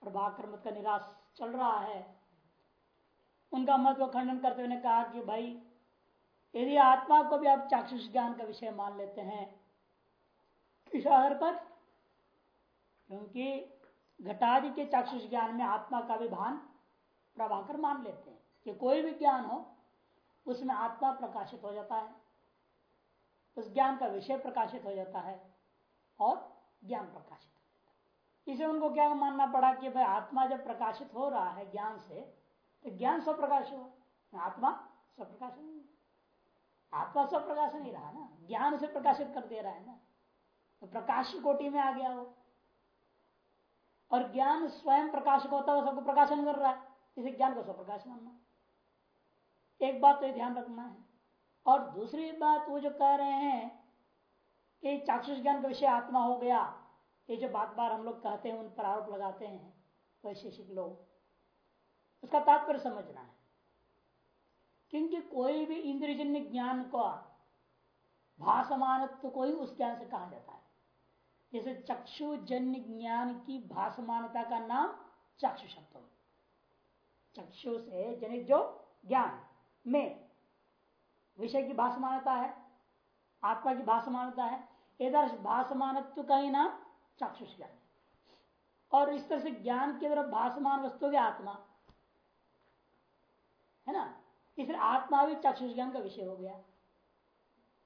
प्रभाकर मत का निराश चल रहा है। उनका मत को खंडन करते हुए कहा कि भाई, यदि आत्मा को भी आप चाक्षुष ज्ञान का विषय मान लेते हैं किस आधार पर, क्योंकि घटादि के चाक्षुष ज्ञान में आत्मा का भी भान प्रभाकर मान लेते हैं। कि कोई भी ज्ञान हो, उसमें आत्मा प्रकाशित हो जाता है, उस ज्ञान का विषय प्रकाशित हो जाता है और ज्ञान प्रकाशित इसे उनको क्या मानना पड़ा कि भाई आत्मा जब प्रकाशित हो रहा है ज्ञान से तो ज्ञान स्वप्रकाश हुआ। आत्मा स्वप्रकाश नहीं आत्मा स्वप्रकाश नहीं रहा ना। ज्ञान उसे प्रकाशित कर दे रहा है ना। तो प्रकाश कोटि में आ गया वो। और ज्ञान स्वयं प्रकाशक होता है सबको प्रकाशन कर रहा है। इसे ज्ञान को स्वप्रकाश मानना। एक बात तो ध्यान रखना है। और दूसरी बात वो जो कह रहे हैं कि चाक्षुष ज्ञान का विषय आत्मा हो गया। ये जो बात बार हम लोग कहते हैं, उन पर आरोप लगाते हैं, वैशेषिक लोग। उसका तात्पर्य समझना है। क्योंकि कोई भी इंद्रजन्य ज्ञान को भाषमानत्व को ही उस ज्ञान से कहा जाता है। जैसे चक्षुजन्य ज्ञान की भाषमानता का नाम चक्षु शब्द चक्षु से जनित जो ज्ञान, में विषय की भाषमानता है, आत्मा की भाषमानता है इधर भाषमानत्व का ही नाम चक्षुष ज्ञान। और इस तरह से ज्ञान के तरफ़ भाषमान वस्तु के आत्मा। है ना? इसलिए आत्मा भी चक्षुष ज्ञान का विषय हो गया।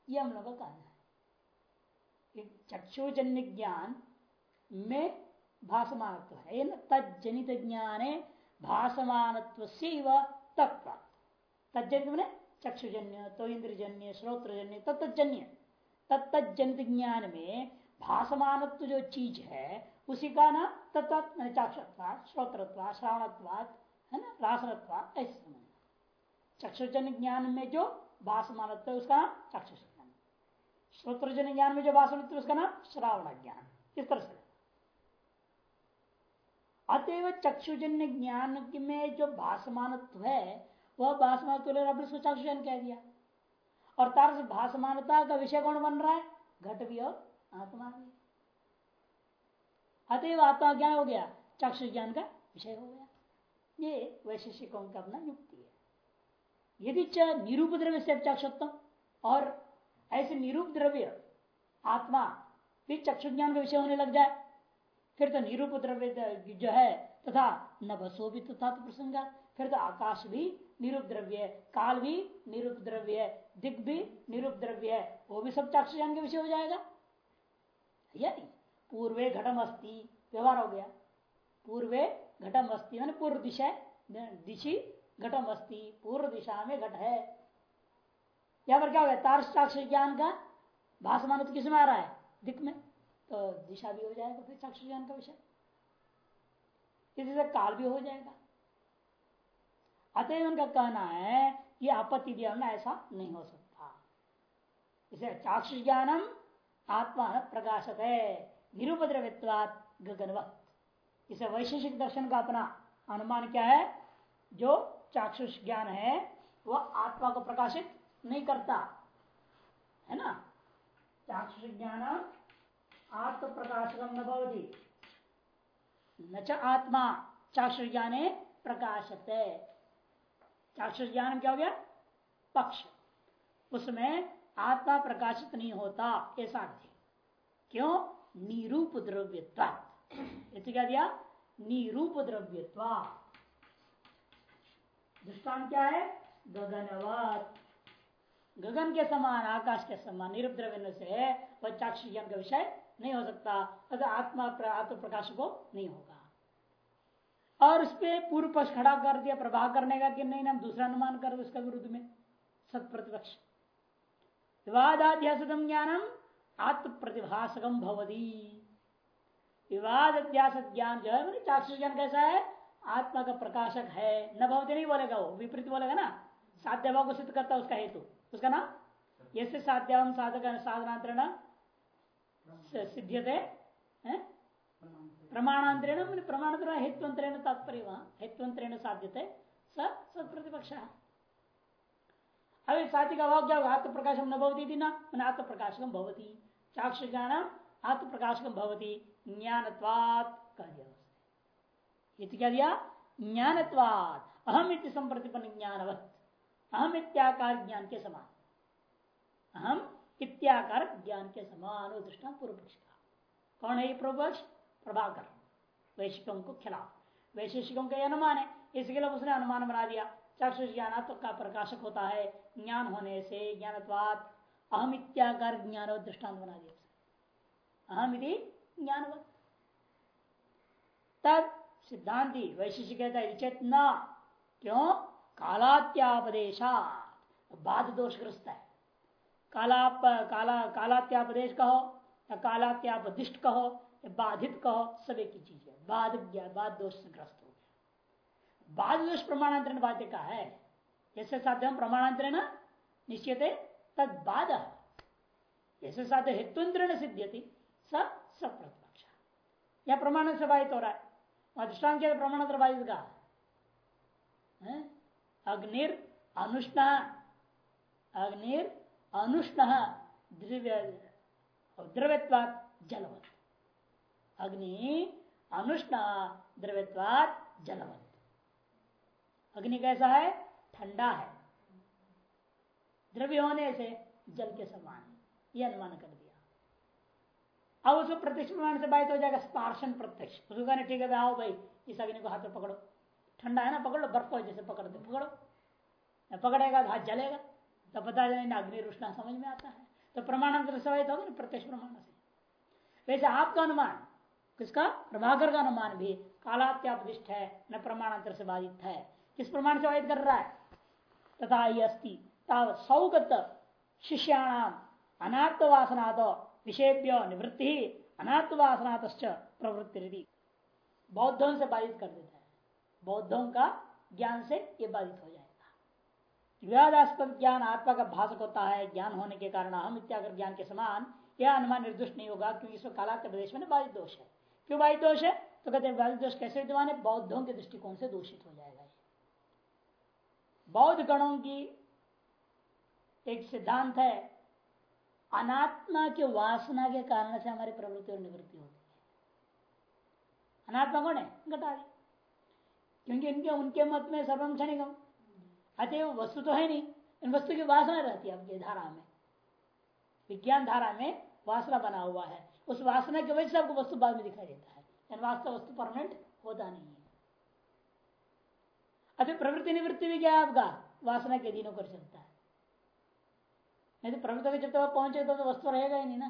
ये हम लोग का कहना है। चक्षुजन्य ज्ञान में भाषमानत्व है। तजनित ज्ञान भाषमानत्व से तत्व। तजनित मैंने चक्षुजन्य तो इंद्रजन्य, श्रोत्रजन्य तत्जन्य तत्जनित ज्ञान में भाषमानत्व जो चीज़ है, उसी का ना तत्व चाक्षत्वाद श्रोत्रत्वाद श्रावणत्वाद है ना रासनत्वाद ऐसे समझ चक्षुजन्य ज्ञान में जो भाषमानत्व है, उसका नाम चक्षुष ज्ञान श्रोत्रजन्य ज्ञान में जो भाषमत्व उसका नाम श्रावण ज्ञान इस तरह से। अतएव चक्षुजन्य ज्ञान में जो भाषमानत्व है, वह भाषमानत्व आपने चक्षुजन कह दिया। और तार से भाषमानता का विषय कौन बन रहा है? घट भी और आत्मा भी। अतएव आत्मा ज्ञान हो गया? चक्षु ज्ञान का विषय हो गया। ये वैशेषिकों का अपना युक्ति है। यदि च निरूप द्रव्य से चक्षुत्तम और ऐसे निरूप द्रव्य आत्मा भी चक्षु ज्ञान का विषय होने लग जाए, फिर तो निरूप द्रव्य जो है तथा न बसो भी तथा तो प्रसंग, फिर तो आकाश भी निरूप द्रव्य है, काल भी निरूप द्रव्य है, दिग भी निरूप द्रव्य है, वो भी सब चक्षु ज्ञान के विषय हो जाएगा। या नहीं पूर्वे घटम अस्थि व्यवहार हो गया। पूर्वे घटम अस्थि मान पूर्व दिशा दिशी घटम अस्थि पूर्व दिशा में घट है। यहाँ पर क्या हो गया? तार्क्ष ज्ञान का भाषमान तो किसमें आ रहा है? दिक में। तो दिशा भी हो जाएगा फिर चक्षु ज्ञान का विषय। इसी से काल भी हो जाएगा। अतएव उनका कहना है कि आपत्ति दिया ऐसा नहीं हो सकता। इसे चाक्षु ज्ञानम आत्मा प्रकाशक है, निरुपद्रवित्वात गगनवत। इसे वैशेषिक दर्शन का अपना अनुमान क्या है? जो चाक्षुष ज्ञान है, वह आत्मा को प्रकाशित नहीं करता। है ना? चाक्षुष ज्ञान आत्म प्रकाशकम न भवती। न च आत्मा चाक्षुष ज्ञाने प्रकाशत है। चाक्षुष ज्ञान क्या हो गया? पक्ष। उसमें आत्मा प्रकाशित नहीं होता ऐसा क्यों? निरूप द्रव्यत्वा क्या दिया? निरूप द्रव्यत्वा दृष्टान क्या है? गगनवत। गगन के समान, आकाश के समान, निरूप द्रव्य से वह चाक्षु ज्ञान का विषय नहीं हो सकता अगर आत्मा आत्म प्रकाश को नहीं होगा। और उस पर पूर्व पक्ष खड़ा कर दिया प्रभाव करने का कि नहीं, ना दूसरा अनुमान कर उसका विरुद्ध में सत प्रतिपक्ष विवादाध्यासम ज्ञानम आत्म प्रतिभाषकम भवदी विवाद अध्यास ज्ञान जो है चाक्षुष ज्ञान कैसा है? आत्मा का प्रकाशक है। न भवती नहीं बोलेगा वो, विपरीत बोलेगा ना? साध्य भाव को सिद्ध करता उसका हेतु। उसका नाम? यसे साध्याम साधक साधनांतरण सिद्ध्यते प्रमाणांतरेण प्रमाणांतरण हेत्वंतरेण तात्पर्य वहाँ। हेत्वंतरेण साध्यते सत्प्रतिपक्ष। अभी साथी का भाव क्या होगा आत्म प्रकाशम न भवती ना मैंने आत्म प्रकाशकम भवती चाक्ष ज्ञान आत्म प्रकाशकम भवती ज्ञानत्वात कह दिया इति क्या दिया ज्ञानत्वाद अहम इति संप्रतिपन्न ज्ञानवत अहम इत्याकार ज्ञान के समान अहम इत्याकार ज्ञान के समान दृष्टा पूर्व पक्ष का कौन है ये पूर्व पक्ष प्रभाकर वैशिकों को खिलाफ वैशिष्टिकों का अनुमान है इसके लिए उसने अनुमान बना दिया चक्षु ज्ञानात्व का प्रकाशक होता है ज्ञान होने से ज्ञानत्वात अहम इत्याकार ज्ञान और दृष्टांत बना दिया। अहम यदि ज्ञानवत तब सिद्धांति वैशिष्ट कहता है चेतना क्यों? कालात्यापदेशा बाध दोषग्रस्त है। कालाप, काला, कालात्यापदेश कहो, या कालात्यापदिष्ट कहो, या बाधित कहो, सब एक ही चीज़ है। बाध बाध दोष ग्रस्त हो गया। बाध दोष प्रमाणांतरण बाध्य का है? जैसे साध्य प्रमाणांतरण निश्चित तद बाध। जैसे साध्य हेतुंतरण सिद्ध्यति सब सब प्रतिपक्ष या प्रमाण से बाधित हो रहा है दृष्टान के प्रमाणांतर बाधित का अग्निर अनुष्ण अग्निर अनुष्ण द्रव्य द्रव्यवाद जलवत। अग्नि अनुष्ण द्रव्यवाद जलवत। अग्नि कैसा है? ठंडा है। द्रव्य होने से जल के समान यह अनुमान कर दिया। अब उसको प्रत्यक्ष प्रमाण से बाधित हो जाएगा स्पार्शन प्रत्यक्ष। उसको कहने, ठीक है, आओ भाई, इस अग्नि को हाथ में पकड़ो। ठंडा है ना, पकड़ बर्फ़ जैसे पकड़ दो, पकड़ो। पकड़ेगा तो हाथ जलेगा। तो पता चले अग्नि रुष्णा समझ में आता है। तो प्रमाणांतर से होगा ना, प्रत्यक्ष प्रमाण से। वैसे आपका अनुमान, किसका? प्रभाकर का अनुमान भी कालात्यापदिष्ट है, न प्रमाणांतर से बाधित है। किस प्रमाण से बाधित कर रहा है? तथा अस्थि सौगत शिष्याणाम अनात्मवासना विषयभ्य निवृत्ति अनात्मवासनात प्रवृत्ति बौद्धों से बाधित कर देता है। बौद्धों का ज्ञान से ये बाधित हो जाएगा। विवादास्पद ज्ञान आत्मा का भाषक होता है। ज्ञान होने के कारण हम इत्यागर ज्ञान के समान यह अनुमान निर्दोष नहीं होगा, क्योंकि इसमें काला के प्रदेश में बाधित दोष है। क्यों बाधित दोष है? तो कहते हैं बाधित दोष कैसे विद्यमान है? बौद्धों के दृष्टिकोण से दूषित हो जाएगा। बौद्ध गणों की एक सिद्धांत है, अनात्मा के वासना के कारण से हमारी प्रवृत्ति और निवृत्ति होती है। अनात्मा कौन है? घटादी क्योंकि इनके, उनके मत में सर्वम क्षणिकम अतः वस्तु तो है नहीं, इन वस्तु की वासना रहती है आपकी धारा में। विज्ञान धारा में वासना बना हुआ है। उस वासना की वजह से आपको वस्तु बाद में दिखाई देता है। वास्तव वस्तु परमानेंट होता नहीं है। अभी प्रवृत्ति निवृत्ति भी क्या है आपका? वासना के दिनों पर चलता है। नहीं तो प्रवृत्ति जब तक पहुँचे तो, वस्तु रहेगा ही नहीं ना।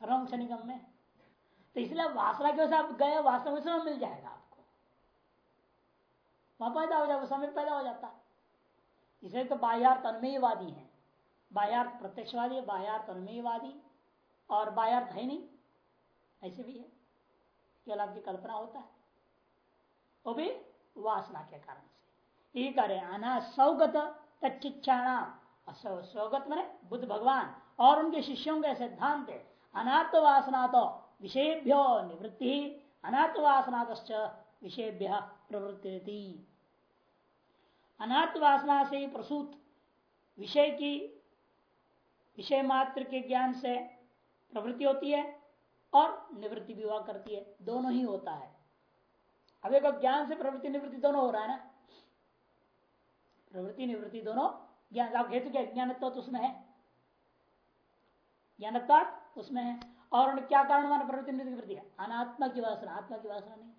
सर्वम क्षणिकम में। तो इसलिए वासना की आप गए वास्तव में मिल जाएगा आपको। वहाँ पैदा हो जाएगा समय पैदा हो जाता। है इसे तो बाह्यार्थ अनुमेयवादी है। बाह्यार्थ प्रत्यक्षवादी बाह्यार्थ अनुमेयवादी। और बाह्यार्थ है नहीं। ऐसे भी है। केवल आपकी कल्पना होता है। वो भी वासना के कारण से। ये करें अना सौगत तच्चिक्षाणाम स्वगत मैंने बुद्ध भगवान और उनके शिष्यों के सिद्धांत अनात्म वासना तो विषयभ्यो निवृत्ति, अनात्म वासना विषयभ्य प्रवृत्ति अनाथ वासना से प्रसूत विषय की, विषय मात्र के ज्ञान से प्रवृत्ति होती है और निवृत्ति भी करती है। दोनों ही होता है। अब एक ज्ञान से प्रवृत्ति निवृत्ति दोनों हो रहा है ना? प्रवृत्ति निवृत्ति दोनों, ज्ञान आप हेतु क्या ज्ञानत्व तो उसमें है। ज्ञानत्व उसमें है। और क्या कारण माना? प्रवृत्ति निवृत्ति है। अनात्मा की वासना, आत्मा की वासना नहीं।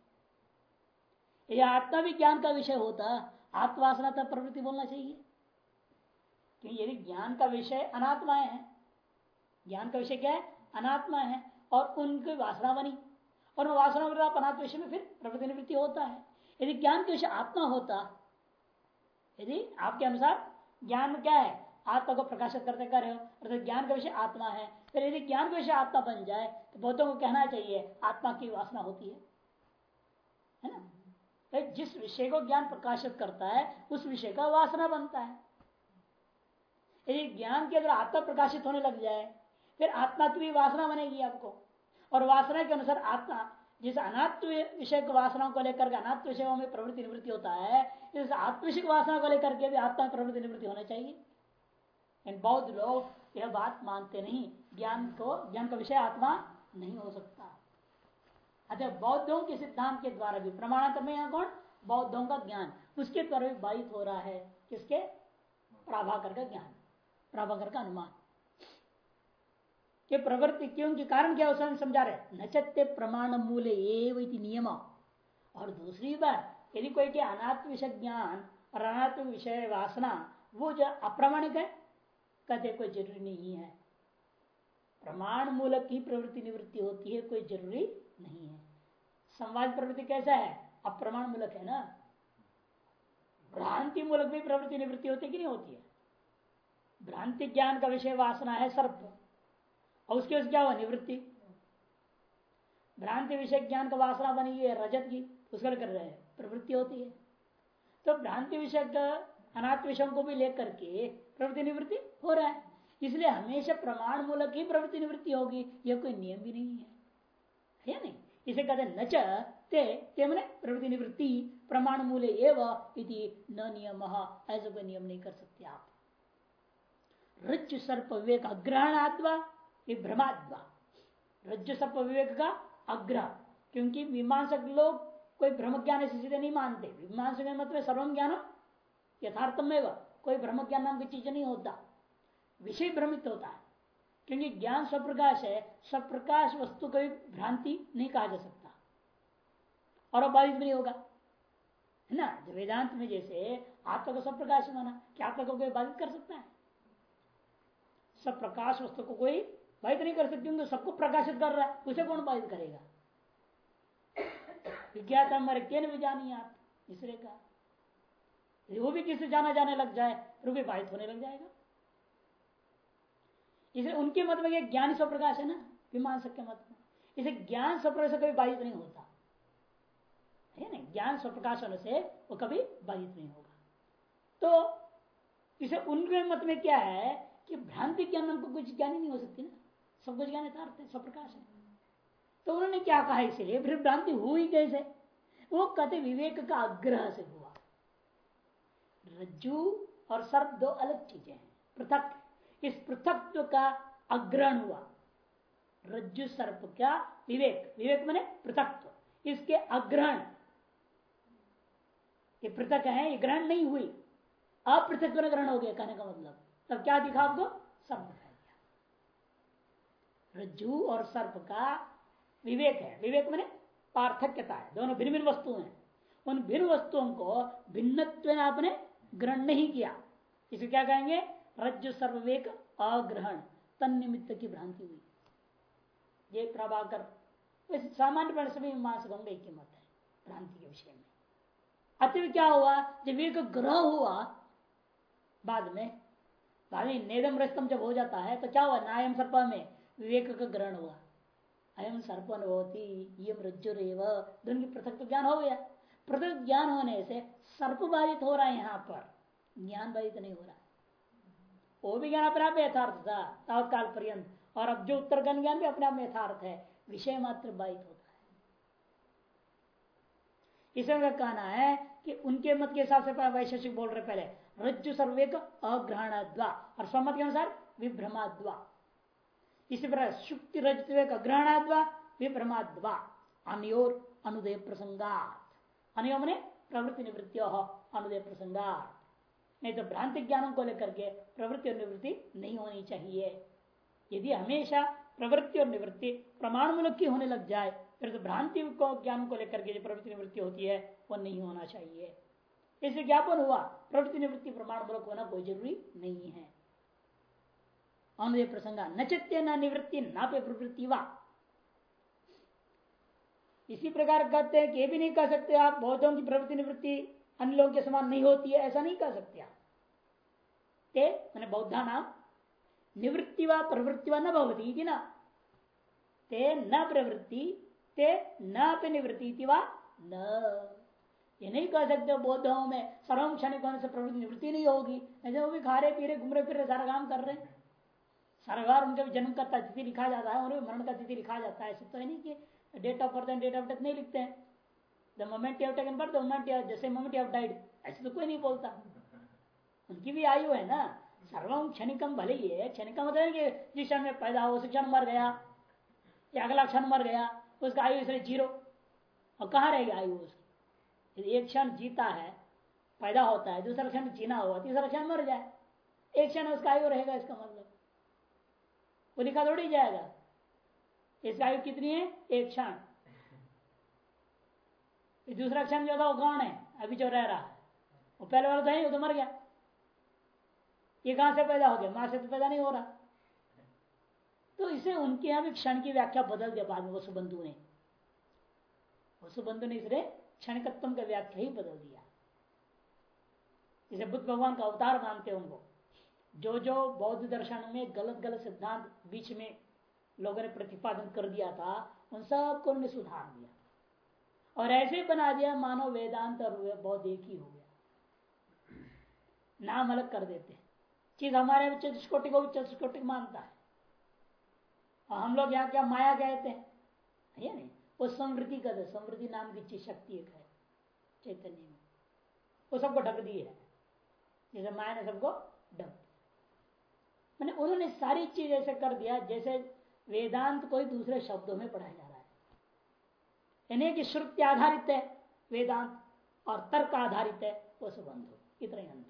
यदि आत्मा भी ज्ञान का विषय होता, आत्मवासना तब प्रवृत्ति बोलना चाहिए। क्योंकि यदि ज्ञान का विषय अनात्माएँ है, ज्ञान का विषय क्या है? अनात्मा है, और उनकी वासना बनी। और वासना आप अनात्म विषय में फिर प्रवृत्ति निवृत्ति होता है। यदि ज्ञान का विषय आत्मा होता, यदि आपके अनुसार ज्ञान क्या है? आत्मा को प्रकाशित करते कर रहे हो, अर्थात ज्ञान का विषय आत्मा है। फिर यदि ज्ञान का विषय आत्मा बन जाए तो बौद्धों को कहना चाहिए, आत्मा की वासना होती है। है ना? तो जिस विषय को ज्ञान प्रकाशित करता है, उस विषय का वासना बनता है। यदि ज्ञान के अंदर आत्मा प्रकाशित होने लग जाए, फिर आत्मा की भी वासना बनेगी आपको। और वासना के अनुसार आत्मा, जिस अनात्म विषय को वासना को लेकर अनात्म विषयों में प्रवृत्ति निवृत्ति होता है, इस आत्मविषय वासना को लेकर के भी आत्मा प्रवृत्ति निवृत्ति होना चाहिए। इन बौद्ध लोग यह बात मानते नहीं। ज्ञान को, ज्ञान का विषय आत्मा नहीं हो सकता। अतः बौद्धों के सिद्धांत के द्वारा भी प्रमाण में यहाँ कौन? बौद्धों का ज्ञान। उसके द्वारा भी बाधित हो रहा है। किसके? प्राभाकर का ज्ञान। प्राभाकर का अनुमान। के प्रवृत्ति क्यों? के कारण क्या उसमें समझा रहे नचत्य प्रमाण मूल एवं नियम। और दूसरी बात, यदि कोई के अनात्म विषय ज्ञान और अनात्म विषय वासना, वो जो अप्रमाणिक है, कहते कोई ज़रूरी नहीं है। प्रमाण मूलक ही प्रवृत्ति निवृत्ति होती है, कोई ज़रूरी नहीं है। संवाद प्रवृत्ति कैसा है? अप्रमाण मूलक है ना? भ्रांति मूलक भी प्रवृत्ति निवृत्ति होती कि नहीं होती है? भ्रांति ज्ञान का विषय वासना है सर्प। और उसके उस क्या हुआ? निवृत्ति। भ्रांति विषय ज्ञान का वासना बनी है, रजत की उसका कर रहे हैं, प्रवृत्ति होती है। तो भ्रांति विषय अनाथ विषयों को भी लेकर के प्रवृत्ति निवृत्ति हो रहा है। इसलिए हमेशा प्रमाण मूलक ही प्रवृत्ति निवृत्ति होगी यह कोई नियम भी नहीं है। है नहीं? इसे कहते न ते मैंने प्रवृत्ति निवृत्ति प्रमाण मूल्य एवं न नियम, ऐसा कोई नियम नहीं कर सकते आप। रज्जु सर्प विवेक अग्रहणात्वा भ्रमात्वा रज्जु सर्प विवेक का अग्रह क्योंकि मीमांसक लोग कोई ब्रह्म ज्ञान से सीधे नहीं मानते। मीमांसक मतलब सर्वम ज्ञान यथार्थम कोई ब्रह्म ज्ञान नाम की चीज़ नहीं होता। विषय भ्रमित होता है। क्योंकि ज्ञान स्वप्रकाश है, स्वप्रकाश वस्तु को भ्रांति नहीं कहा जा सकता। और अबाधित भी नहीं होगा। है ना? वेदांत में जैसे आत्मा को स्वप्रकाश माना, क्या आत्मा को कोई बाधित कर सकता है? सब प्रकाश वस्तु को कोई बाधित नहीं कर सकती क्योंकि सबको प्रकाशित कर रहा है, उसे कौन बाधित करेगा? विज्ञात हमारे केन जानी आप, इसलिए कहा। वो भी किसी जाना जाने लग जाए तो भी बाधित होने लग जाएगा। इसे उनके मत में ज्ञान स्वप्रकाश है ना मीमांसक के मत में। इसे ज्ञान स्वप्रकाश कभी बाधित नहीं होता। है ना, ज्ञान स्वप्रकाश होने से वो कभी बाधित नहीं होगा। तो इसे उनके मत में क्या है कि भ्रांति ज्ञान हमको कुछ ज्ञान नहीं हो सकती ना। सब कुछ ज्ञान यथार्थ है स्वप्रकाश है। तो उन्होंने क्या कहा इसलिए? फिर भ्रांति हुई कैसे? वो कहते विवेक का आग्रह से हुआ। रज्जु और सर्प दो अलग चीज़ें हैं। पृथक। इस पृथकत्व का अग्रहण हुआ, रज्जु, सर्प क्या? विवेक। विवेक मैंने पृथकत्व। इसके अग्रहण ये पृथक है, ये ग्रहण नहीं हुई। अपृथक ग्रहण हो गया, कहने का मतलब। तब क्या दिखा आपको दिया रज्जु और सर्प का विवेक है। विवेक मैंने पार्थक्यता है। दोनों भिन्न भिन्न वस्तु हैं। उन भिन्न वस्तुओं को भिन्नत्व आपने ग्रहण नहीं किया। इसे क्या कहेंगे? रज्जु सर्ववेक अग्रहण। तन निमित्त की भ्रांति हुई। ये प्रभाकर सामान्य पढ़ सभी मीमांसक होंगे एक मत है भ्रांति के विषय में। अतः क्या हुआ? जब विवेक ग्रह हुआ, बाद में बाद में नेदम रस्तम जब हो जाता है तो क्या हुआ? नायम सर्प में विवेक का ग्रहण हुआ अयम सर्प अनुभवती यम रज्जु दोनों की पृथक ज्ञान हो गया? पृथक ज्ञान होने से सर्प बाधित हो रहा है यहाँ पर। ज्ञान बाधित नहीं हो रहा। वो भी ज्ञान अपने आप में यथार्थ था तावकाल पर्यंत। और अब जो उत्तर गण ज्ञान भी अपने आप में यथार्थ है, विषय मात्र बाधित होता है। इसमें कहना है कि उनके मत के हिसाब से वैशेषिक बोल रहे पहले, रज्जु सर्वेक अग्रहण और स्वमत के अनुसार विभ्रमाद्वा। इसी प्रकार शुक्ति रजत अग्रहणाद्वा विभ्रमाद्वा अनयोर अनुदय प्रसंगात। अनयो ने प्रवृत्ति निवृत्ति अनुदय प्रसंगात। नहीं तो भ्रांति ज्ञानों को लेकर के प्रवृत्ति और निवृत्ति नहीं होनी चाहिए। यदि हमेशा प्रवृत्ति और निवृत्ति प्रमाण मूलक की होने लग जाए, फिर तो भ्रांति को, ज्ञान को लेकर के जो प्रवृत्ति निवृत्ति होती है, वो नहीं होना चाहिए। इसे ज्ञापन हुआ, प्रवृत्ति निवृत्ति प्रमाण मूलक होना कोई ज़रूरी नहीं है। अनुदय प्रसंग नचत्य न निवृत्ति ना पे प्रवृत्ति वा इसी प्रकार कहते हैं कि भी नहीं कह सकते आप बौद्धों की प्रवृत्ति निवृत्ति अन्य लोगों के समान नहीं होती है ऐसा नहीं कह सकते आप ते मैंने बौद्धा नाम निवृत्ति व प्रवृत्ति व न भवती ना ते न प्रवृत्ति ते न पे निवृत्ति व न ये नहीं कह सकते बौद्धों में सर्वम क्षणिक होने से प्रवृत्ति निवृत्ति नहीं होगी ऐसे वो भी खा रहे पी रहे घूम रहे फिर रहे सारा काम कर रहे सारा बार उनका भी जन्म का तिथि लिखा जाता है उन्हें मरण का तिथि लिखा जाता है। ऐसे तो है नहीं कि date of birth and date of death नहीं लिखते हैं। The moment you taken birth moment जैसे मोमेंट यू डाइड ऐसे तो कोई नहीं बोलता। उनकी भी आयु है ना। सर्वम क्षणिकम भले ही है। क्षणिकम मतलब जिस क्षण में पैदा हो उस क्षण मर गया, या अगला क्षण मर गया, उसका आयु इसलिए ज़ीरो। और कहाँ रहेगी आयु उसकी? यदि एक क्षण जीता है, पैदा होता है, दूसरा क्षण जीना हुआ, तीसरा क्षण मर जाए। एक क्षण उसका आयु रहेगा, इसका मतलब। वो लिखा थोड़ी जाएगा। इसका आयु कितनी है? एक क्षण। दूसरा क्षण जो था, वो कौन है? अभी जो रह रहा। वो पहले वाला था ही, वो तो मर गया। ये कहाँ से पैदा हो गया? माँ से तो पैदा नहीं हो रहा। तो इसे उनके यहाँ भी क्षण की व्याख्या बदल दिया बाद में वसुबंधु ने। वसुबंधु ने इसलिए क्षणिकत्व का व्याख्या ही बदल दिया। इसे बुद्ध भगवान का अवतार मानते उनको। जो जो बौद्ध दर्शन में गलत गलत सिद्धांत बीच में लोगों ने प्रतिपादन कर दिया था, उन सबको उन्होंने सुधार दिया। और ऐसे बना दिया मानव वेदांत और बौद्ध एक ही हो गया। नाम अलग कर देते चीज़ हमारे चतुष्कोटि को चतुष्कोटि मानता है। और हम लोग यहाँ क्या माया कहते हैं? है नहीं। वो समृद्धि कहते समृद्धि नाम की चीज़ शक्ति एक है, चैतन्य में। वो सबको ढक दी है। जैसे माया ने सबको ढक मैंने उन्होंने सारी चीज़ ऐसे कर दिया जैसे वेदांत कोई दूसरे शब्दों में पढ़ाया जा रहा है। यानी कि श्रुति आधारित है, वेदांत, और तर्क आधारित है, वो सुबंध इतना अंतर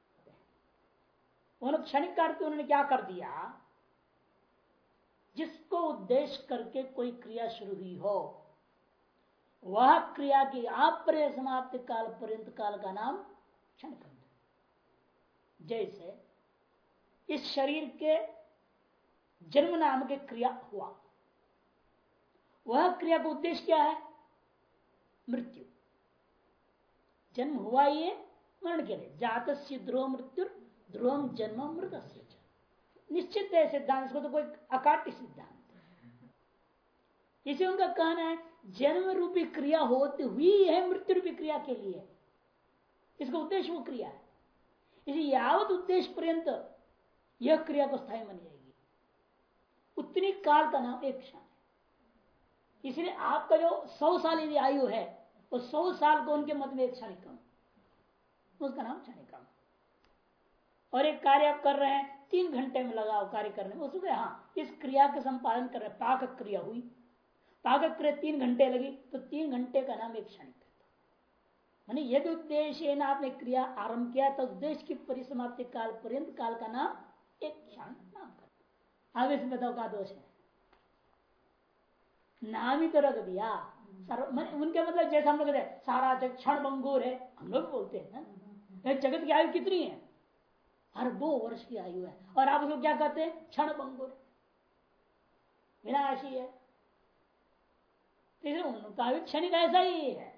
उन्होंने क्षणिक कार्य उन्होंने क्या कर दिया? जिसको उद्देश्य करके कोई क्रिया शुरू हुई हो, वह क्रिया की अप्रिय समाप्ति काल, पर्यंत काल का नाम क्षण जैसे इस शरीर के जन्म नाम के क्रिया हुआ। वह क्रिया का उद्देश्य क्या है? मृत्यु। जन्म हुआ ये मरण के लिए। जात ध्रुव मृत्यु ध्रुवम जन्म मृत निश्चित है सिद्धांत, इसको तो कोई अकाट्य सिद्धांत इसे उनका कहना है, जन्म रूपी क्रिया होती हुई है मृत्यु रूपी क्रिया के लिए। इसका उद्देश्य वो क्रिया है। इसे यावत उद्देश्य पर्यंत यह क्रिया को स्थायी बन जाएगी। उतनी काल का नाम एक क्षण इसलिए आपका जो सौ साल यदि आयु है, वो सौ साल को उनके मत में एक क्षणिकम उसका नाम क्षणिकम और एक कार्य आप कर रहे हैं, तीन घंटे में लगाओ कार्य करने में उसको हाँ इस क्रिया के संपादन कर रहे पाक क्रिया हुई। पाक क्रिया तीन घंटे लगी तो तीन घंटे का नाम एक क्षणिक यदि उद्देश्य आपने क्रिया आरंभ किया तो उद्देश्य की परिसमाप्ति काल पर्यंत, काल का नाम एक क्षण नाम कर आगे से बताओ का दोष है? नाम ही तो रख दिया उनके मतलब जैसे हम लोग कहते सारा जग क्षण बंगूर है। हम लोग बोलते हैं ना जगत की आयु कितनी है? अरबों वर्ष की आयु है। और आप उसको क्या कहते हैं? क्षण बंगुर विनाशी है। तो उनका भी क्षणिक ऐसा ही है।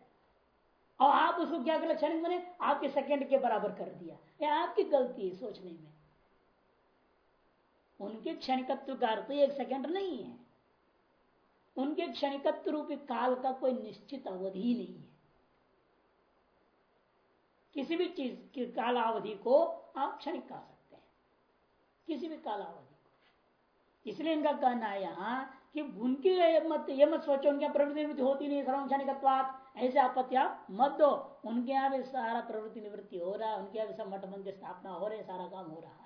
और आप उसको क्या कर क्षणिक मैंने आपके सेकंड के बराबर कर दिया। ये आपकी गलती है सोचने में। उनके क्षणिकत्व का अर्थ एक सेकंड नहीं है। उनके क्षणिकत्व रूपी काल का कोई निश्चित अवधि नहीं है। किसी भी चीज़ की कालावधि को आप क्षणिक कह सकते हैं। किसी भी कालावधि को। इसलिए इनका कहना है यहाँ कि उनके मत ये मत सोचो, उनके प्रवृत्ति निवृत्ति होती नहीं, सर्व क्षणिकत्वात। ऐसे आपत्ति आप मत दो। उनके यहाँ भी सारा प्रवृत्ति निवृत्ति हो रहा है, उनके यहाँ भी सब मठ मंदिर स्थापना हो रहे सारा काम हो रहा है।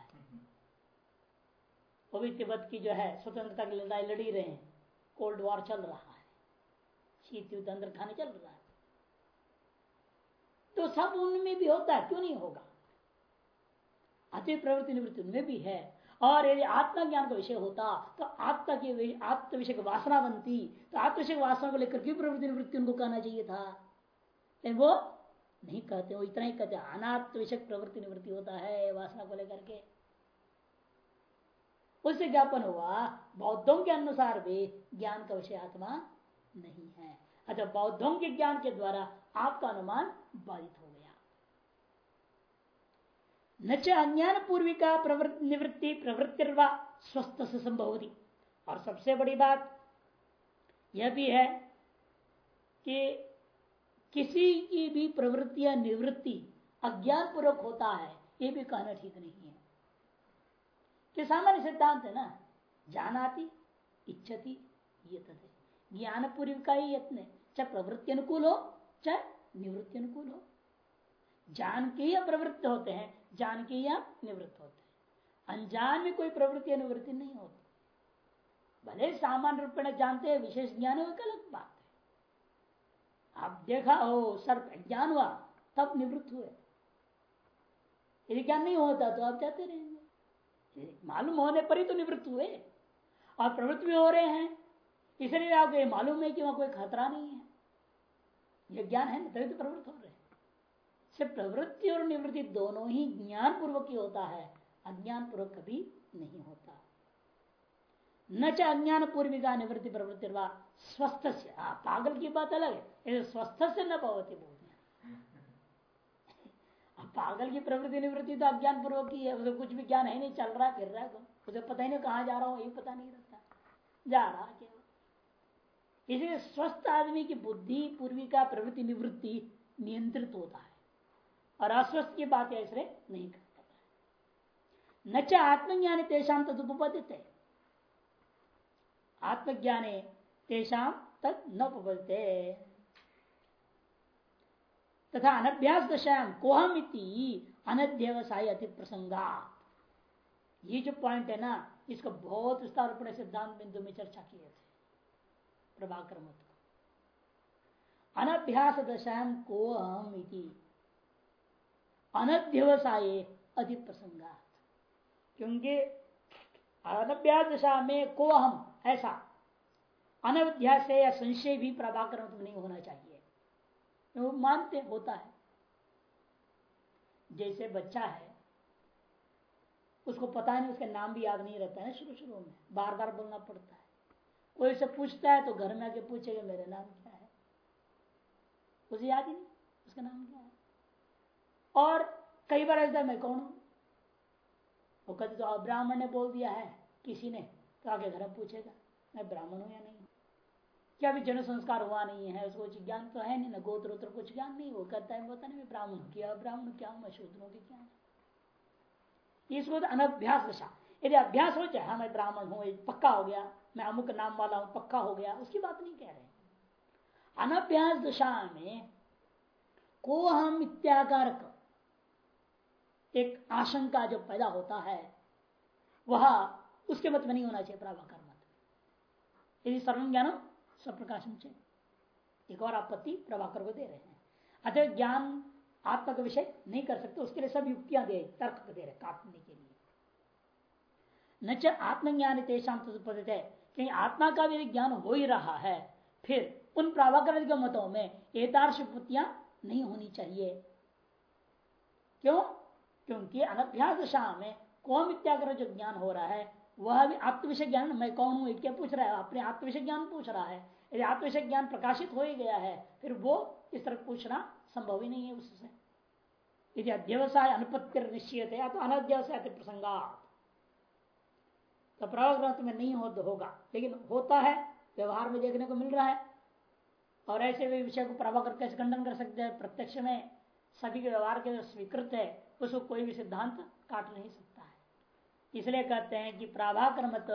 वो तिब्बत की जो है, स्वतंत्रता की लड़ाई लड़ी रहे हैं। कोल्ड वॉर चल रहा है। शीत युद्ध अंदर खाने चल रहा है। तो सब उनमें भी होता है, क्यों नहीं होगा? अति प्रवृत्ति निवृत्ति उनमें भी है। और यदि आत्मा ज्ञान का विषय होता तो आत्मा की आत्म विषय वासना बनती तो आत्म विषय वासना को लेकर क्यों प्रवृत्ति निवृत्ति उनको कहना चाहिए था? लेकिन वो नहीं कहते, वो इतना ही कहते अनात्म विषय प्रवृत्ति निवृत्ति होता है वासना को लेकर के। उससे ज्ञापन हुआ बौद्धों के अनुसार भी ज्ञान का विषय आत्मा नहीं है। अच्छा बौद्धों के ज्ञान के द्वारा आपका अनुमान बाधित हो गया। न च अज्ञान पूर्विका प्रवृत्ति निवृत्ति प्रवृत्तिर्वा स्वस्थ से संभव और सबसे बड़ी बात यह भी है कि किसी की भी प्रवृत्ति या निवृत्ति अज्ञान पूर्वक होता है, ये भी कहना ठीक नहीं है। कि सामान्य सिद्धांत है ना, जानाती, इच्छती ये तथे ज्ञान पूर्व का ही यत्न चाहे प्रवृत्ति अनुकूल हो, चाहे निवृत्ति अनुकूल हो। जान के ही प्रवृत्त होते हैं, जान के या निवृत्त होते हैं। अनजान में कोई प्रवृत्ति या निवृत्ति नहीं होती। भले सामान्य रूप में जानते हैं, विशेष ज्ञान है, गलत बात है। आप देखा हो, सर्प ज्ञान हुआ, तब निवृत्त हुए। यदि ज्ञान नहीं होता तो आप जाते रहेंगे। मालूम होने पर ही तो निवृत्त हुए। और प्रवृत्ति भी हो रहे हैं। इसलिए आपको ये मालूम है कि वहाँ कोई खतरा नहीं है। ये ज्ञान है, तभी तो प्रवृत्त हो रहे हैं। सिर्फ़ प्रवृत्ति और निवृत्ति दोनों ही ज्ञान पूर्वक ही होता है। अज्ञान पूर्वक कभी नहीं होता। न च अज्ञान पूर्विका निवृत्ति प्रवृत्ति स्वस्थ से पागल की बात अलग है। स्वस्थ से न भवती पागल की प्रवृत्ति निवृत्ति तो अज्ञान पूर्वक की है, उसे कुछ भी ज्ञान है नहीं, चल रहा, फिर रहा है उसे पता ही नहीं कहा जा रहा हूँ, ये पता नहीं रहता। जा रहा केवल इसलिए स्वस्थ आदमी की बुद्धि पूर्वी का प्रवृत्ति निवृत्ति नियंत्रित होता है, और अस्वस्थ की बात ऐसे नहीं करता न च आत्मज्ञान तेषाम तदुपदित है आत्मज्ञाने तेषाम तद न उपबलते तथा अनभ्यास दशाम कोहम अनध्यवसाय अति प्रसंगा ये जो पॉइंट है ना, इसको बहुत विस्तार अपने सिद्धांत बिंदु में चर्चा किए थे, प्रभाकर मत अनभ्यास दशाम कोहम अनध्यवसाय अति प्रसंगा क्योंकि अनभ्यास दशा में को हम ऐसा अनध्यास या संशय भी प्रभाकर नहीं होना चाहिए। वो मानते होता है। जैसे बच्चा है, उसको पता नहीं, उसका नाम भी याद नहीं रहता है शुरू शुरू में। बार बार बोलना पड़ता है। कोई से पूछता है तो घर में आके पूछेगा, मेरा नाम क्या है? उसे याद ही नहीं, उसका नाम क्या है? और कई बार ऐसा मैं कौन हूँ वो कहते तो ब्राह्मण ने बोल दिया है किसी ने तो आगे घर पूछेगा, मैं ब्राह्मण हूँ या नहीं? क्या भी जन संस्कार हुआ नहीं है, उसको कुछ ज्ञान तो है नहीं, ना गोत्र उत्र कुछ ज्ञान नहीं, वो कहता है, पता नहीं ब्राह्मण क्या ब्राह्मण क्या शूद्रों की क्या इसको तो अनभ्यास दशा यदि अभ्यास हो जाए हाँ मैं ब्राह्मण हूँ पक्का हो गया, मैं अमुक नाम वाला हूँ, पक्का हो गया, उसकी बात नहीं कह रहे अनभ्यास दशा में को हम इत्याकार एक आशंका जो पैदा होता है, वह उसके मत में नहीं होना चाहिए प्राभाकर मत। यदि सर्व ज्ञान स्वप्रकाशम से। एक और आपत्ति प्रभाकर को दे रहे हैं। अतः ज्ञान आत्मा का विषय नहीं कर सकते, उसके लिए सब युक्तियाँ दे, तर्क दे रहे काटने के लिए। न च आत्मज्ञान तेषाम तदुपदित है क्योंकि आत्मा का भी ज्ञान हो ही रहा है, फिर उन प्राभाकर के मतों में एतार्श उत्पत्तियाँ नहीं होनी चाहिए। क्यों? क्योंकि अनभ्यास दशा में कौन इत्याग्रह जो ज्ञान हो रहा है, वह भी आत्मविषय ज्ञान, मैं कौन हूँ क्या पूछ रहा है? अपने आत्मविषय ज्ञान पूछ रहा है। यदि आत्मविषय ज्ञान प्रकाशित हो ही गया है फिर वो इस तरह पूछना संभव ही नहीं है उससे। यदि अध्यवसाय अनुपत्ति निश्चित है तो अनध्यवसाय प्रसंगा तो प्रभाव ग्रंथ में नहीं हो, होगा लेकिन होता है व्यवहार में देखने को मिल रहा है। और ऐसे भी विषय को प्रभाकर कैसे खंडन कर सकते हैं प्रत्यक्ष में सभी के व्यवहार के स्वीकृत है उसको कोई भी सिद्धांत काट नहीं सकता है। इसलिए कहते हैं कि प्राभाकर मत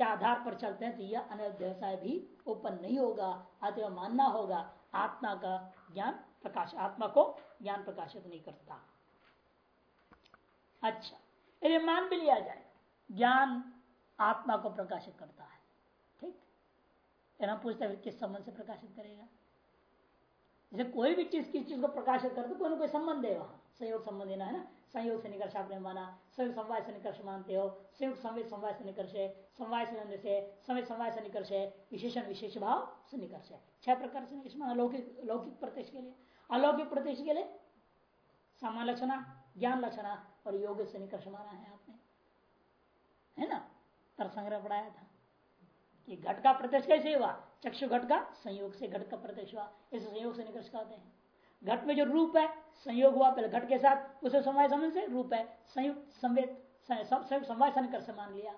के आधार पर चलते हैं तो यह अनध्यवसाय भी ओपन नहीं होगा। अतः मानना होगा, आत्मा का ज्ञान प्रकाश, आत्मा को ज्ञान प्रकाशित नहीं करता। अच्छा यदि मान भी लिया जाए, ज्ञान आत्मा को प्रकाशित करता है, ठीक? हम पूछते हैं किस संबंध से प्रकाशित करेगा? जैसे कोई भी चीज़, किस चीज़ को प्रकाशित करते कोई ना कोई संबंध है वहाँ सहयोग संबंध देना है ना? संयोग से निकर्ष आपने माना। संयोग समवाय से निकर्ष मानते हो। संयुक्त संवेद समवाय से निकर्ष है समवाय से से समय समवाय से निकर्ष है विशेषण विशेष भाव से निकर्ष है छह प्रकार से निकर्ष अलौकिक, लौकिक प्रत्यक्ष के लिए। अलौकिक प्रत्यक्ष के लिए सामान लक्षणा, ज्ञान लक्षणा और योग से निकर्ष माना है आपने। है ना? तर संग्रह पढ़ाया था। कि घट का प्रत्यक्ष कैसे हुआ? चक्षु घट का संयोग से घट का प्रत्यक्ष हुआ। इस संयोग से निकर्ष कहते हैं। घट में जो रूप है, संयोग हुआ पहले घट के साथ, उसे समय समझ से रूप है, संयुक्त, संवेद संयुक्त, समवाय संकर से मान लिया।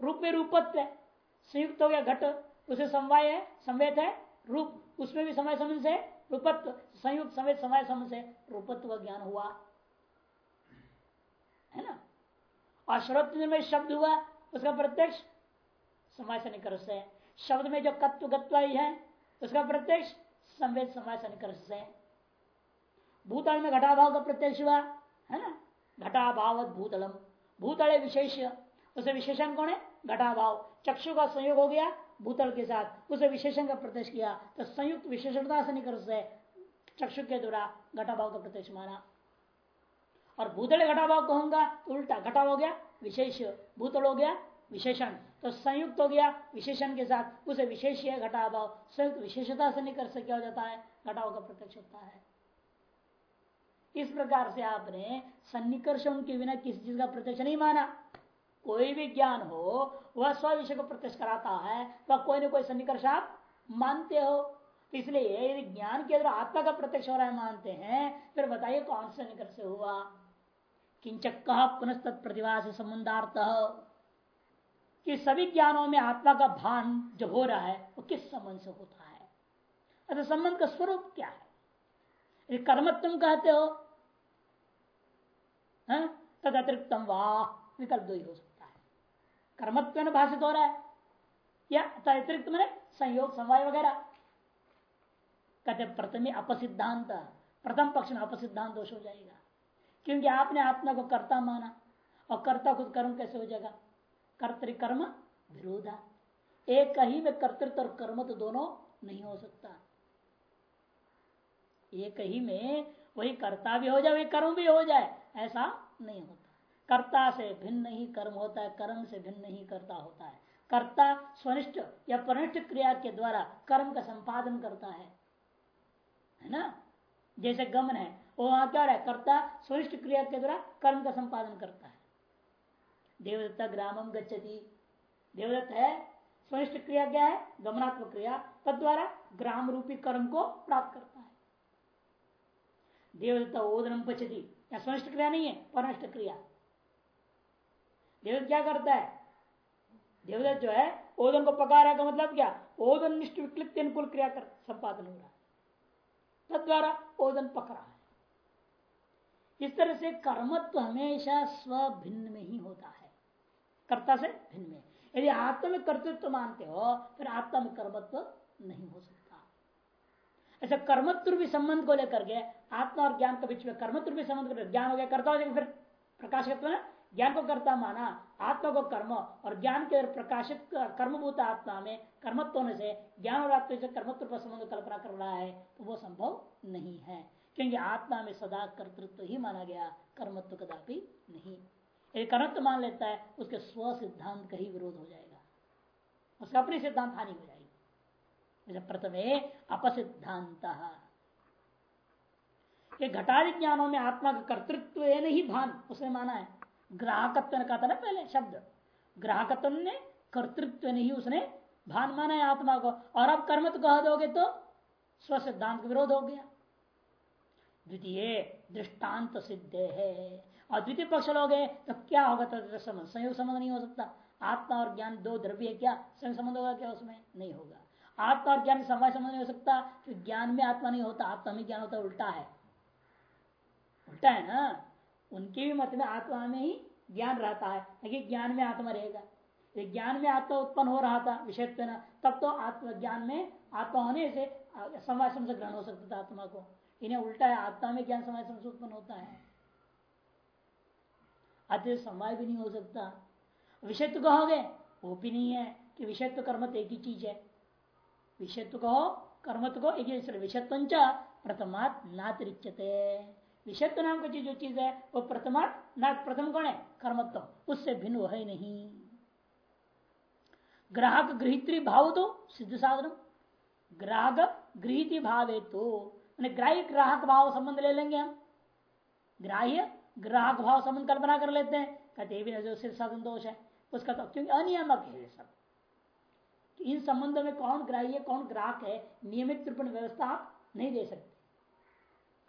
रूप में रूपत्व है, संयुक्त हो गया घट, उसे समवाय है, संवेद है, रूप, उसमें भी समय समझ से रूपत्व, संयुक्त, संवेद समय समझ से रूपत्व ज्ञान हुआ। है ना? और श्रोत में शब्द हुआ, उसका प्रत्यक्ष समय से निकर्ष से। शब्द में जो कत्व गत्व है, उसका प्रत्यक्ष संवेद समय से निकर्ष है भूतल में घटाभाव का प्रत्यक्ष हुआ है ना? घटाभाव भूतलम। भूतल विशेष। उसे विशेषण कौन है? घटाभाव चक्षु का संयोग हो गया भूतल के साथ। उसे विशेषण का प्रत्यक्ष किया। तो संयुक्त विशेषणता से निकल से चक्षु के द्वारा घटाभाव का प्रत्यक्ष माना। और भूतल घटाभाव कहूँगा तो उल्टा घटाव हो गया, विशेष। भूतल हो गया, विशेषण। तो संयुक्त हो गया, विशेषण के साथ। उसे विशेष घटाभाव संयुक्त विशेषता से निकल से क्या हो जाता है? घटाव का प्रत्यक्ष होता है। इस प्रकार से आपने सन्निकर्षण के बिना किसी चीज़ का प्रत्यक्ष नहीं माना। कोई भी ज्ञान हो, वह स्व विषय को प्रत्यक्ष कराता है, वह कोई ना कोई सन्निकर्ष आप मानते हो। इसलिए यदि ज्ञान के द्वारा आत्मा का प्रत्यक्ष हो रहा है, मानते हैं, फिर बताइए कौन से निकट से हुआ। किंचक कह पुनः प्रतिभा से संबंधार्थ कि सभी ज्ञानों में आत्मा का भान जो हो रहा है, वो किस संबंध से होता है? अतः संबंध का स्वरूप क्या है? यदि कर्म तुम कहते हो तद अतिरिक्तम वाह विकल्प दो ही हो सकता है। कर्मत्व भाषित हो रहा है। या अतिरिक्त मैंने संयोग, समवाय वगैरह। कहते प्रथम अपसिद्धांत, प्रथम पक्ष में अपसिद्धांत दोष हो जाएगा। क्योंकि आपने आत्मा को कर्ता माना, और कर्ता खुद कर्म कैसे हो जाएगा? कर्म विरोधा। एक ही में कर्तृत्व और कर्म तो दोनों नहीं हो सकता। एक ही में वही कर्ता भी हो जाए, वही कर्म भी हो जाए ऐसा नहीं होता। कर्ता से भिन्न ही कर्म होता है, कर्म से भिन्न ही कर्ता होता है। कर्ता स्वनिष्ठ या परनिष्ठ क्रिया के द्वारा कर्म का संपादन करता है। है ना? जैसे गमन है, वो वहाँ क्या है? कर्ता स्वनिष्ठ क्रिया के द्वारा कर्म का संपादन करता है। देवदत्ता ग्रामम गच्छति। देवदत्त है, स्वनिष्ठ क्रिया क्या है? गमनात्मक क्रिया। तद द्वारा ग्राम रूपी कर्म को प्राप्त करता है। देवदत्ता ओदनम पचती। या स्वनिष्ठ क्रिया नहीं है परनिष्ठ क्रिया। देवदत्त क्या करता है? देवदत्त जो है, ओदन को पका रहा का मतलब क्या? ओदन निष्ठ विकलित अनुकूल क्रिया कर, संपादन हो रहा है। तद द्वारा ओदन पक रहा है। इस तरह से कर्मत्व हमेशा स्व भिन्न में ही होता है। कर्ता से भिन्न में। यदि आत्म कर्तृत्व मानते हो, फिर आत्मा कर्मत्व नहीं हो सकता। ऐसा कर्मत्व भी संबंध को लेकर के, आत्मा और ज्ञान के बीच में कर्मत्व भी संबंध ज्ञान हो गया, कर्ता हो फिर प्रकाशकत्व ज्ञान को कर्ता माना, आत्मा को कर्म, और ज्ञान के प्रकाशित कर्मभूत आत्मा में कर्मत्व होने से, ज्ञान और आत्मा से कर्मत्व पर संबंध कल्पना कर रहा है तो वो संभव नहीं है। क्योंकि आत्मा में सदा कर्तृत्व ही माना गया, कर्मत्व कदापि नहीं। यदि कर्मत्व मान लेता है, उसके स्व सिद्धांत का ही विरोध हो जाएगा। उसका अपने सिद्धांत हानि हो जाएगी। प्रथमे अपसिद्धांत। ये घटादि ज्ञानों में आत्मा का कर्तृत्व नहीं भान उसने माना है। ग्राहकत्व ने कहा था ना पहले शब्द। ग्राहकत्व ने कर्तृत्व नहीं, उसने भान माना है आत्मा को। और अब कर्म तो कह दोगे तो स्व सिद्धांत का विरोध हो गया। द्वितीय, दृष्टांत सिद्ध है। और द्वितीय पक्ष लोगे तो क्या होगा? तो संबंध संयोग संबंध नहीं हो सकता। आत्मा और ज्ञान दो द्रव्य क्या? संयोग संबंध होगा क्या उसमें? नहीं होगा। आत्मा और ज्ञान समय समझ नहीं हो सकता कि ज्ञान में आत्मा नहीं होता, आत्मा में ज्ञान होता, उल्टा है। उल्टा है ना? उनके भी मत में आत्मा में ही ज्ञान रहता है। लेकिन ज्ञान में आत्मा रहेगा। ज्ञान में आत्मा उत्पन्न हो रहा था विषय तब तो आत्मा, ज्ञान में आत्मा होने से समय समझ ग्रहण हो सकता था आत्मा को। इन्हें उल्टा है, आत्मा में ज्ञान समय समझ उत्पन्न होता है। अतः समय भी नहीं हो सकता। विषय तो कहोगे? वो भी नहीं है कि विषय तो कर्म एक ही चीज़ है। विषय तो कहो कर्म तो एक विषयत्व प्रथमात नातिरिच्यते। विषयत्व नाम का जो चीज़ है, वो प्रथमा ना प्रथम कौन है? कर्मत्व। उससे भिन्न है नहीं। ग्राहक गृहित्री भाव तो सिद्ध साधन ग्राहक गृहित भाव है तो ग्राह्य ग्राहक भाव संबंध ले लेंगे हम। ग्राह्य ग्राहक भाव संबंध कल्पना कर लेते हैं। कहते भी जो सिद्ध साधन दोष है। उसका तो क्योंकि अनियमक है सब। इन संबंधों में कौन ग्राह्य कौन ग्राहक है, नियमित रूप व्यवस्था आप नहीं दे सकते।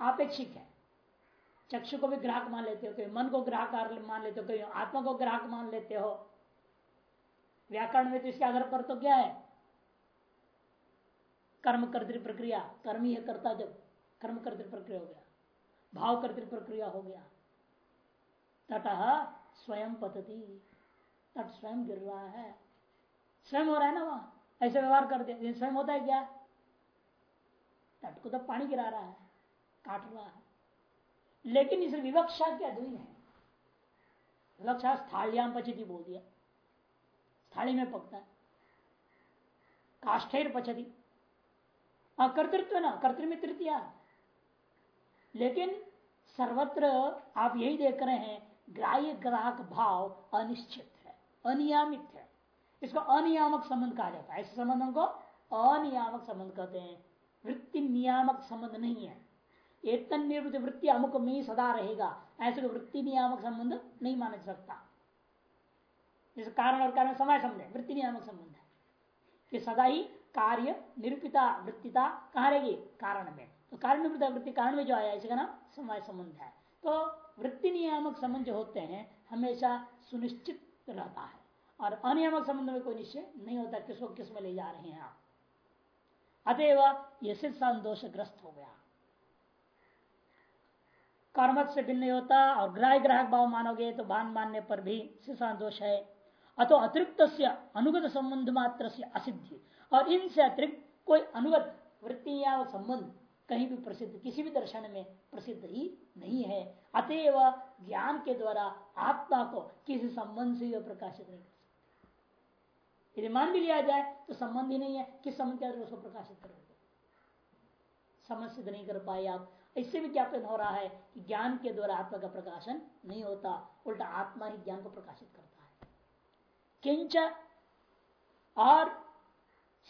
आपेक्षिक है। चक्षु को भी ग्राहक मान लेते हो कहीं मन को ग्राहक मान लेते हो कहीं आत्मा को ग्राहक मान लेते हो। व्याकरण में तो इसके आधार पर तो क्या है? कर्म कर्तृ प्रक्रिया, कर्म ही करता जब कर्म कर्तृ प्रक्रिया हो गया। भाव कर्तृ प्रक्रिया हो गया। तट स्वयं पतती। तट स्वयं गिर रहा है। स्वयं हो रहा है ना वहाँ? ऐसे व्यवहार करते स्वयं होता है क्या? तट को तो पानी गिरा रहा है, काट रहा है। लेकिन इस विवक्षा क्या दुई है? विवक्षा स्थालियाम पचिति बोल दिया। थाली में पकता है। काष्ठेर पचती। कर्तृत्व ना कर्तृ में तृतीया लेकिन सर्वत्र आप यही देख रहे हैं, ग्राह्य ग्राहक भाव अनिश्चित है, अनियमित इसको अनियामक संबंध कहा जाता है। ऐसे संबंधों को अनियामक संबंध कहते हैं। वृत्ति नियामक संबंध नहीं है। निवृत्ति वृत्ति अमुक में ही सदा रहेगा। ऐसे को वृत्ति नियामक संबंध नहीं माना जा सकता। जैसे कारण और कारण समय समझे वृत्ति नियामक संबंध है। कि सदा ही कार्य निरूपिता वृत्तिता कहा रहेगी? कारण में। तो निरूपिता वृत्ति कारण में जो आया इसी का नाम समय संबंध है। तो वृत्ति नियामक संबंध जो होते हैं, हमेशा सुनिश्चित रहता है। और अनियामक संबंध में कोई निश्चय नहीं होता किसको किसमें ले जा रहे हैं आप। अतएव यह सिद्ध दोष ग्रस्त हो गया। कर्मत से भिन्न होता और ग्राह ग्राहक भाव मानोगे तो भान मानने पर भी सिद्ध दोष है। अतो अतिरिक्त अनुगत संबंध मात्र से असिद्धि। और इनसे अतिरिक्त कोई अनुगत वृत्ति या संबंध कहीं भी प्रसिद्ध, किसी भी दर्शन में प्रसिद्ध ही नहीं है। अतएव ज्ञान के द्वारा आत्मा को किसी संबंध से प्रकाशित नहीं यदि मान भी लिया जाए तो संबंध ही नहीं है। किस संबंध के उसको प्रकाशित करोगे? समझ सिद्ध नहीं कर पाए आप। इससे भी ज्ञापन हो रहा है कि ज्ञान के द्वारा आत्मा का प्रकाशन नहीं होता, उल्टा आत्मा ही ज्ञान को प्रकाशित करता है। किंच और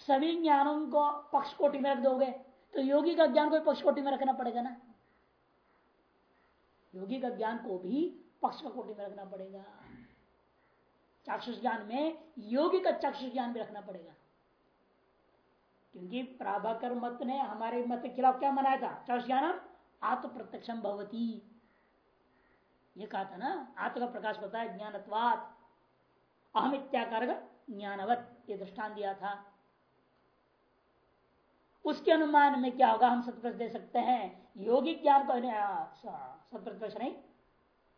सभी ज्ञानों को पक्ष कोटि में रख दोगे तो योगी का ज्ञान को भी पक्ष कोटि में रखना पड़ेगा ना? योगी का ज्ञान को भी पक्ष कोटि में रखना पड़ेगा। चाक्षुष ज्ञान में योगी का चाक्षुष ज्ञान भी रखना पड़ेगा। क्योंकि प्राभाकर मत ने हमारे मत के खिलाफ क्या मनाया था? चाक्षुष ज्ञान आत्म प्रत्यक्षम भवती। ये कहा था ना, आत्म का प्रकाश होता है ज्ञानत्वात अहम इत्याकार ज्ञानवत, ये दृष्टान दिया था। उसके अनुमान में क्या होगा? हम सत्प्रश दे सकते हैं। योगी ज्ञान को सत्प्रश नहीं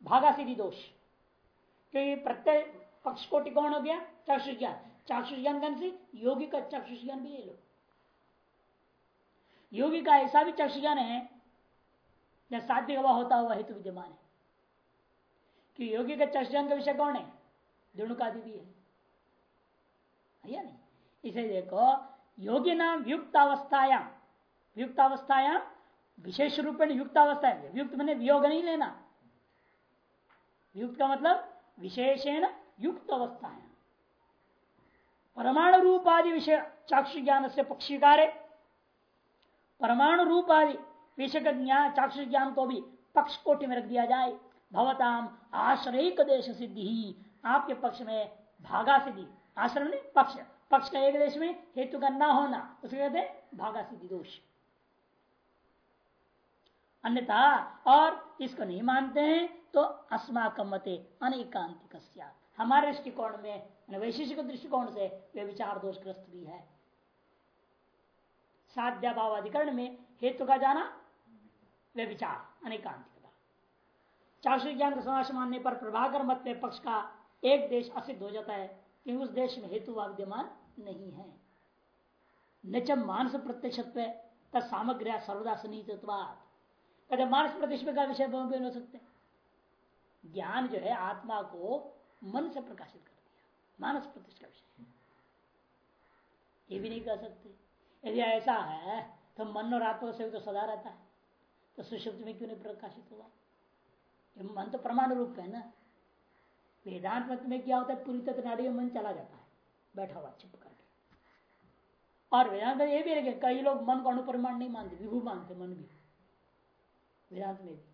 भागा सीधी दोष। क्योंकि प्रत्यय पक्ष कोटि कौन हो गया चाक्षुष ज्ञान चाक्षुष ज्ञान से? योगी का चाक्षुष ज्ञान भी ले लो। योगी का ऐसा भी चक्षु ज्ञान है या साध्य गवाह होता हुआ हेतु विद्यमान है। कि योगी का चक्षु ज्ञान का विषय कौन है? दृणुकादि भी है। या नहीं? इसे देखो, योगी नाम युक्त अवस्थायाम युक्त अवस्थायाम विशेष रूप में युक्त अवस्था युक्त मैंने वियोग नहीं लेना। युक्त का मतलब विशेषण युक्त अवस्था है। परमाणु रूप आदि विषय चाक्षु ज्ञान से पक्षीकार परमाणु रूप आदि विषय का ज्ञान चाक्षु ज्ञान को भी पक्ष कोटि में रख दिया जाए। भवताम आश्रय देश सिद्धि ही। आपके पक्ष में भागा सिद्धि। आश्रम नहीं, पक्ष। पक्ष का एक देश में हेतु का न होना, उसे कहते भागा सिद्धि दोष। अन्यथा, और इसको नहीं मानते हैं तो अस्माकम मते अनेकांतिक हमारे दृष्टिकोण में वैशिष्ट दृष्टिकोण से, वे विचार दोषग्रस्त भी है। साध्या भाव अधिकरण में हेतु का जाना, वे विचार, अनेकांतिकता। चाक्षुष ज्ञान का समाश मानने पर प्रभाकर मत में पक्ष का एक देश असिद्ध हो जाता है कि उस देश में हेतु विद्यमान नहीं है। न मानस प्रत्यक्ष सामग्री सर्वदा सनीत कहते मानस प्रत्यक्ष का विषय हो सकते। ज्ञान जो है, आत्मा को मन से प्रकाशित कर दिया। मानस प्रत्यक्ष का विषय ये भी नहीं कह सकते। यदि ऐसा है तो मन और आत्मा से तो सदा रहता है। तो सुषुप्त में क्यों नहीं प्रकाशित हुआ? मन तो प्रमाण रूप है ना। वेदांत मत में क्या होता है? पूरी तत्व नाड़ी में मन चला जाता है। बैठा हुआ, छिप करके। और वेदांत ये भी रखे कई लोग मन को अनुपरिमाण नहीं मानते, विभू मानते मन भी। वेदांत में भी।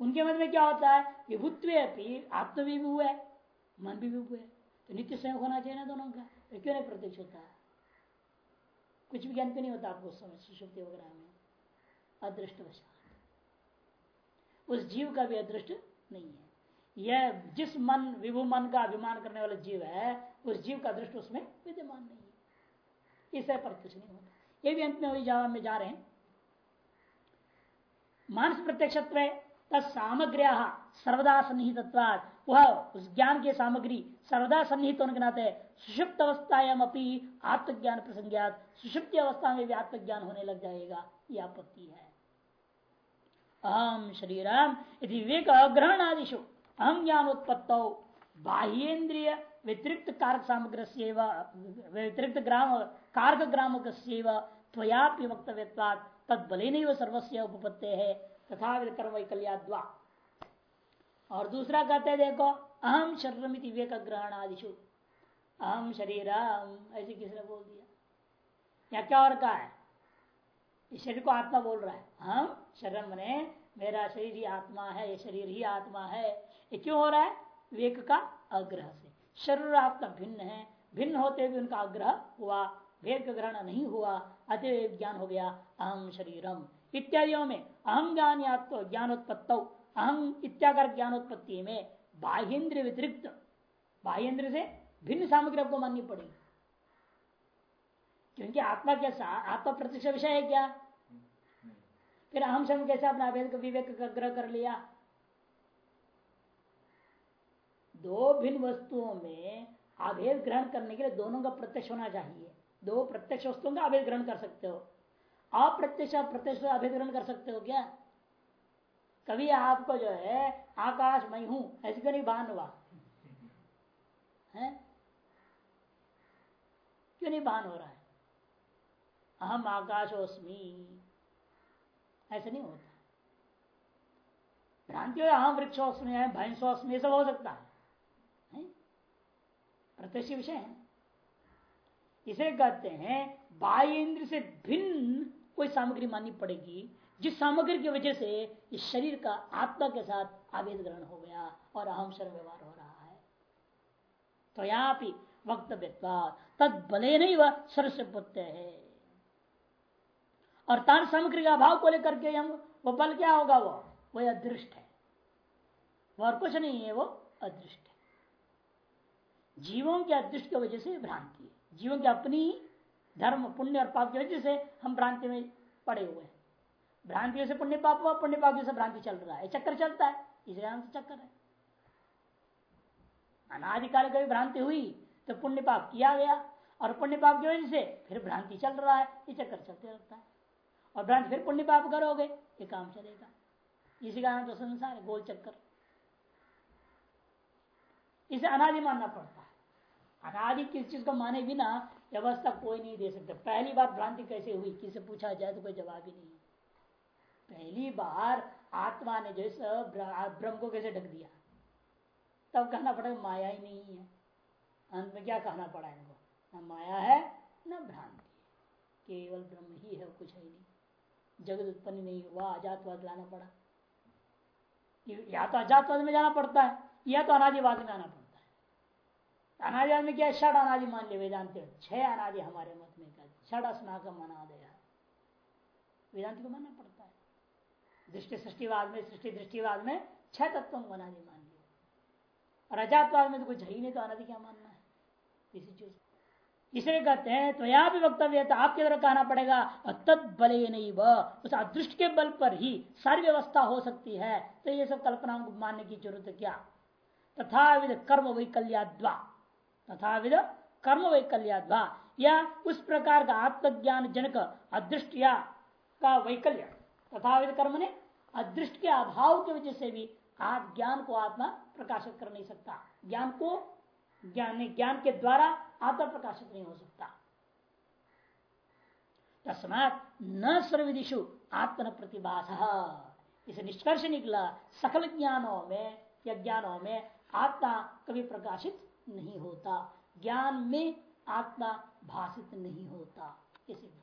उनके मन में क्या होता है? विभुत्व आत्म भी विभू है मन भी विभू है तो नित्य संयोग होना चाहिए ना दोनों का। तो क्यों नहीं प्रत्यक्ष होता? है कुछ भी ज्ञान नहीं होता आपको समय सुषुप्ति वगैरह में। अदृष्ट उस जीव का भी अदृष्ट नहीं है। यह जिस मन, विभु मन का अभिमान करने वाला जीव है, उस जीव का दृष्ट उसमें विद्यमान नहीं है। इसे पर कुछ नहीं होता। ये भी अंत में वही जवाब में जा रहे हैं। मानस प्रत्यक्ष सामग्र्या सर्वदा सन्निहित वह उस ज्ञान की सामग्री सर्वदा सन्निहित होने के नाते सुषुप्त अवस्थायाम अपनी आत्मज्ञान प्रसंज्ञात। सुषुप्ति अवस्था में भी आत्मज्ञान होने लग जाएगा यह आपत्ति है। अहम शरीरम यदि विवेक अग्रहण आदिशु अहम ज्ञान उत्पत्त बाह्येन्द्रिय व्यतिरिक्त कारक सामग्र व्यतिरिक्त ग्राम, कारक ग्रामक त्वयापि वक्तव्यवाद तद बले नहीं सर्वस्व उपपत्ति है तथा कर्म वैकल्याद्वा और दूसरा कहते देखो अहम शरीर विवेक ग्रहण आदिशु अहम शरीर ऐसे किसने बोल दिया? या क्या और कहा है? इस शरीर को आत्मा बोल रहा है। हम शरीर मने मेरा शरीर ही आत्मा है, ये शरीर ही आत्मा है। ये क्यों हो रहा है? विवेक का आग्रह से। शरीर आत्मा भिन्न है। भिन्न होते हुए उनका आग्रह हुआ। का ग्रहण नहीं हुआ। अतः ज्ञान हो गया अहम शरीरम। इत्यादियों में अहम ज्ञान या तो ज्ञानोत्पत्त अहम इत्याकार ज्ञानोत्पत्ति में बाह्यन्द्र व्यतिरिक्त बाह्यन्द्र से भिन्न सामग्री आपको माननी पड़ेगी। क्योंकि आत्मा कैसा, आत्मा प्रत्यक्ष विषय है क्या? फिर अहम शब्द कैसे अपना विवेक का ग्रह कर लिया? दो भिन्न वस्तुओं में अभेद ग्रहण करने के लिए दोनों का प्रत्यक्ष होना चाहिए। दो प्रत्यक्ष वस्तुओं का अभेद ग्रहण कर सकते हो। अप्रत्यक्ष प्रत्यक्ष अभेद ग्रहण कर सकते हो क्या? कभी आपको जो है आकाश मैं हूँ ऐसे क्यों नहीं भान हुआ। है? क्यों नहीं भान हो रहा है? अहम आकाश आकाशोस्मी। ऐसे नहीं होता। भ्रांति अहम वृक्षोस्मी है भैंसोस्मी सब हो सकता है, है? प्रत्यक्ष विषय है। इसे कहते हैं बाह्य इंद्र से भिन्न कोई सामग्री माननी पड़ेगी, जिस सामग्री की वजह से इस शरीर का आत्मा के साथ आवेद ग्रहण हो गया और अहम शर्म व्यवहार हो रहा है। तो यहाँ भी वक्तव्य तद बले नहीं वह सरस्य पुत्र है। और तान सामग्री का अभाव को लेकर के हम वो बल क्या होगा वो? वह अदृष्ट है। वो और कुछ नहीं है, वो अदृष्ट है। जीवों के अदृष्ट की वजह से भ्रांति है। जीवों की अपनी धर्म, पुण्य और पाप की वजह से हम भ्रांति में पड़े हुए हैं। भ्रांति से पुण्य पाप हुआ, पुण्य पाप से भ्रांति चल रहा है। चक्कर चलता है, इसलिए नाम चक्कर है। अनाधिकाल कभी भ्रांति हुई तो पुण्य पाप किया गया, और पुण्य पाप की वजह से फिर भ्रांति चल रहा है, ये चक्कर चलते रहता है। और भ्रांति फिर पुण्य पाप करोगे, ये काम चलेगा। इसी कारण तो संसार गोल चक्कर। इसे अनादि मानना पड़ता है। अनादि किस चीज़ को माने बिना व्यवस्था कोई नहीं दे सकता। पहली बार भ्रांति कैसे हुई? किसे पूछा जाए तो कोई जवाब ही नहीं। पहली बार आत्मा ने जो ब्रह्म को कैसे ढक दिया? तब कहना पड़ेगा माया ही नहीं है। अंत में क्या कहना पड़ा इनको? न माया है, न भ्रांति केवल ब्रह्म ही है, कुछ है नहीं। जगत उत्पन्न नहीं हुआ अजातवाद लाना पड़ा। या तो अजातवाद में जाना पड़ता है, या तो अनादिवाद में आना पड़ता है। अनादिवाद में क्या षड अनादि मान लिया वेदांत छह अनादि हमारे मत में षड स्नाकम मना दया। वेदांत को मानना पड़ता है। दृष्टि सृष्टिवाद में, सृष्टि दृष्टिवाद में छह तत्व अनादि मान लिया। और अजातवाद में तो कुछ है ही नहीं तो अनादि क्या मानना है? किसी चीज़ इसलिए कहते हैं तो यहाँ भी वक्तव्य तो आपके द्वारा कहना पड़ेगा तद बले नहीं वह उस अदृष्ट के बल पर ही सारी व्यवस्था हो सकती है। तो ये सब कल्पनाओं को मानने की ज़रूरत है क्या? तथा विध कर्म वैकल्याद्वा। तथा विध कर्म वैकल्याद्वा या उस प्रकार का आत्मज्ञान जनक अदृष्ट या का वैकल्य। तथा कर्म ने अदृष्ट के अभाव की वजह से भी आप ज्ञान को आत्मा प्रकाशित कर नहीं सकता। ज्ञान को ज्ञान ज्ञान के द्वारा आत्मा प्रकाशित नहीं हो सकता। तस्मात न सर्वदिशु आत्मन प्रतिभास इसे निष्कर्ष निकला, सकल ज्ञानों में या ज्ञानों में आत्मा कभी प्रकाशित नहीं होता। ज्ञान में आत्मा भाषित नहीं होता। इसे